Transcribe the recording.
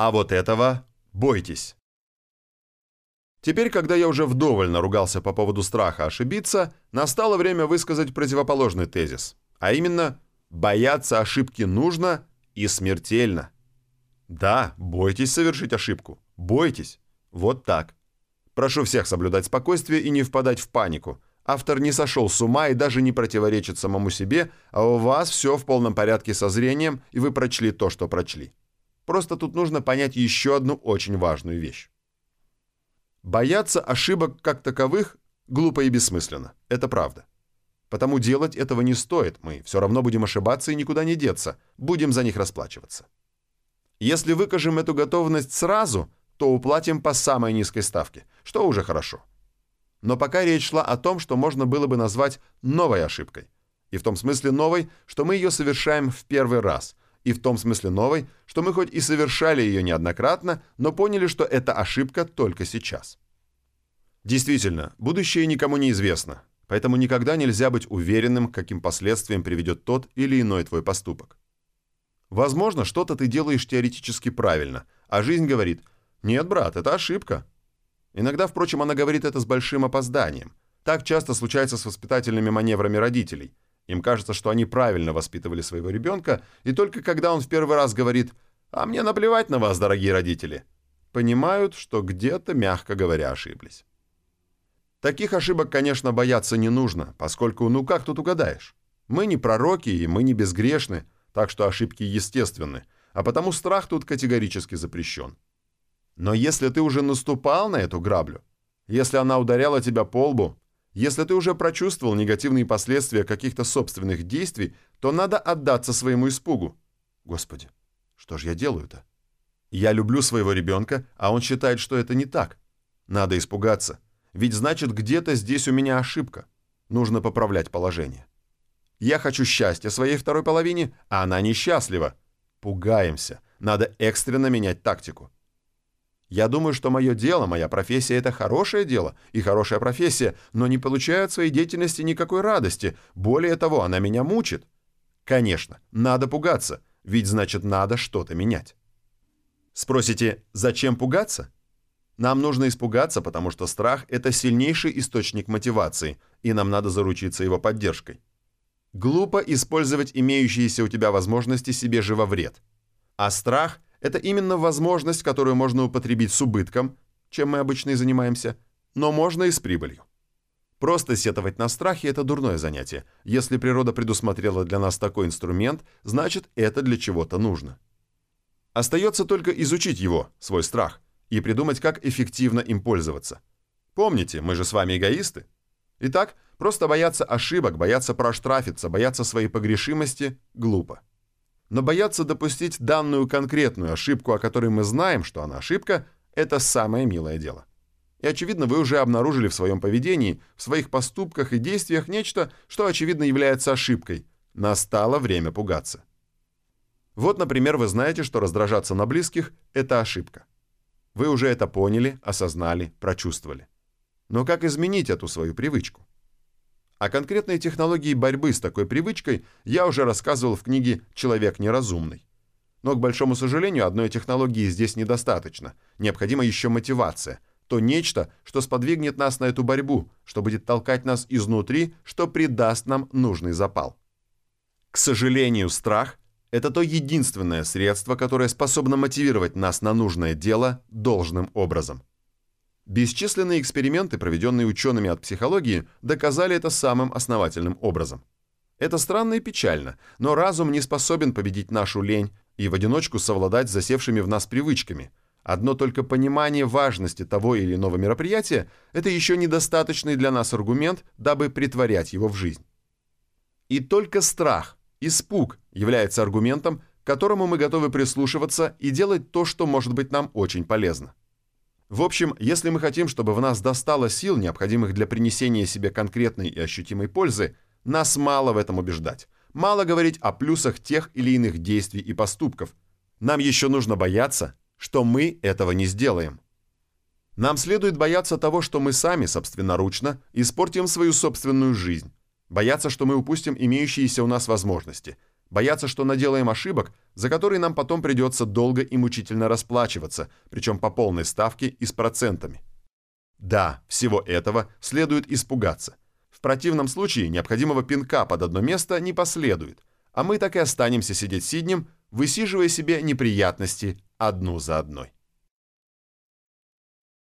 А вот этого бойтесь. Теперь, когда я уже вдоволь наругался по поводу страха ошибиться, настало время высказать противоположный тезис, а именно «бояться ошибки нужно и смертельно». Да, бойтесь совершить ошибку, бойтесь. Вот так. Прошу всех соблюдать спокойствие и не впадать в панику. Автор не сошел с ума и даже не противоречит самому себе, а у вас все в полном порядке со зрением, и вы прочли то, что прочли. Просто тут нужно понять еще одну очень важную вещь. Бояться ошибок как таковых глупо и бессмысленно. Это правда. Потому делать этого не стоит. Мы все равно будем ошибаться и никуда не деться. Будем за них расплачиваться. Если выкажем эту готовность сразу, то уплатим по самой низкой ставке, что уже хорошо. Но пока речь шла о том, что можно было бы назвать новой ошибкой. И в том смысле новой, что мы ее совершаем в первый раз. И в том смысле новой, что мы хоть и совершали ее неоднократно, но поняли, что это ошибка только сейчас. Действительно, будущее никому не известно, поэтому никогда нельзя быть уверенным, каким последствиям приведет тот или иной твой поступок. Возможно, что-то ты делаешь теоретически правильно, а жизнь говорит «Нет, брат, это ошибка». Иногда, впрочем, она говорит это с большим опозданием. Так часто случается с воспитательными маневрами родителей. Им кажется, что они правильно воспитывали своего ребенка, и только когда он в первый раз говорит «А мне наплевать на вас, дорогие родители», понимают, что где-то, мягко говоря, ошиблись. Таких ошибок, конечно, бояться не нужно, поскольку ну как тут угадаешь? Мы не пророки и мы не безгрешны, так что ошибки естественны, а потому страх тут категорически запрещен. Но если ты уже наступал на эту граблю, если она ударяла тебя по лбу, если ты уже прочувствовал негативные последствия каких-то собственных действий, то надо отдаться своему испугу. Господи, что же я делаю-то? Я люблю своего ребенка, а он считает, что это не так. Надо испугаться, ведь значит где-то здесь у меня ошибка. Нужно поправлять положение. Я хочу счастья своей второй половине, а она несчастлива. Пугаемся. Надо экстренно менять тактику. Я думаю, что мое дело, моя профессия – это хорошее дело и хорошая профессия, но не получаю от своей деятельности никакой радости. Более того, она меня мучит. Конечно, надо пугаться, ведь значит надо что-то менять. Спросите, зачем пугаться? Нам нужно испугаться, потому что страх – это сильнейший источник мотивации, и нам надо заручиться его поддержкой. Глупо использовать имеющиеся у тебя возможности себе же во вред. А страх – это именно возможность, которую можно употребить с убытком, чем мы обычно и занимаемся, но можно и с прибылью. Просто сетовать на страхе – это дурное занятие. Если природа предусмотрела для нас такой инструмент, значит, это для чего-то нужно. Остается только изучить его, свой страх, и придумать, как эффективно им пользоваться. Помните, мы же с вами эгоисты. Итак, Просто бояться ошибок, бояться проштрафиться, бояться своей погрешимости – глупо. Но бояться допустить данную конкретную ошибку, о которой мы знаем, что она ошибка – это самое милое дело. И, очевидно, вы уже обнаружили в своем поведении, в своих поступках и действиях нечто, что, очевидно, является ошибкой. Настало время пугаться. Вот, например, вы знаете, что раздражаться на близких – это ошибка. Вы уже это поняли, осознали, прочувствовали. Но как изменить эту свою привычку? О конкретной технологии борьбы с такой привычкой я уже рассказывал в книге «Человек неразумный». Но, к большому сожалению, одной технологии здесь недостаточно. Необходима еще мотивация. То нечто, что сподвигнет нас на эту борьбу, что будет толкать нас изнутри, что придаст нам нужный запал. К сожалению, страх – это то единственное средство, которое способно мотивировать нас на нужное дело должным образом. Бесчисленные эксперименты, проведенные учеными от психологии, доказали это самым основательным образом. Это странно и печально, но разум не способен победить нашу лень и в одиночку совладать с засевшими в нас привычками. Одно только понимание важности того или иного мероприятия – это еще недостаточный для нас аргумент, дабы притворять его в жизнь. И только страх, испуг является аргументом, к которому мы готовы прислушиваться и делать то, что может быть нам очень полезно. В общем, если мы хотим, чтобы в нас достало сил, необходимых для принесения себе конкретной и ощутимой пользы, нас мало в этом убеждать. Мало говорить о плюсах тех или иных действий и поступков. Нам еще нужно бояться, что мы этого не сделаем. Нам следует бояться того, что мы сами собственноручно испортим свою собственную жизнь. Бояться, что мы упустим имеющиеся у нас возможности. Бояться, что наделаем ошибок, за которые нам потом придется долго и мучительно расплачиваться, причем по полной ставке и с процентами. Да, всего этого следует испугаться. В противном случае необходимого пинка под одно место не последует, а мы так и останемся сидеть сиднем, высиживая себе неприятности одну за одной.